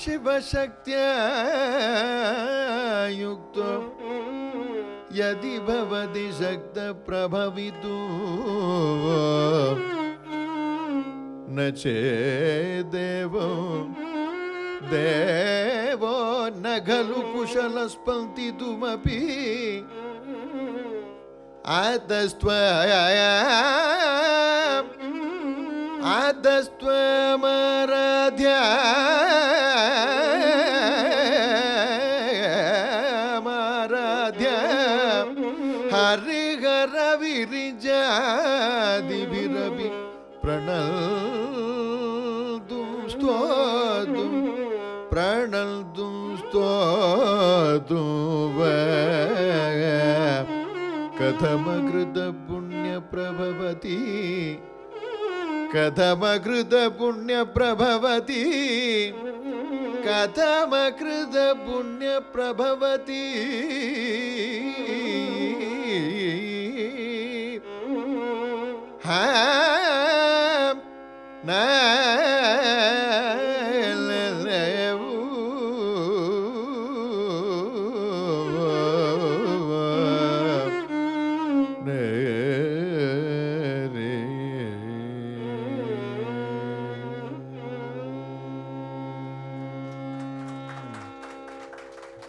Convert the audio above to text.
शिवशक्त्या युक्तो यदि भवति शक्तप्रभवितु। न चेदेवो देवो न खलु कुशलस्पन्दितुमपि। आतस्त्वया आतस्त्वमराध्या माराध्या हरिहरविरिजादिभिरपि प्रणल्तुं स्तोतुं प्रणल्तुं स्तोतुं कथमकृतपुण्यप्रभवति कथमकृतपुण्यप्रभवति कथमकृतपुण्यप्रभवति ha na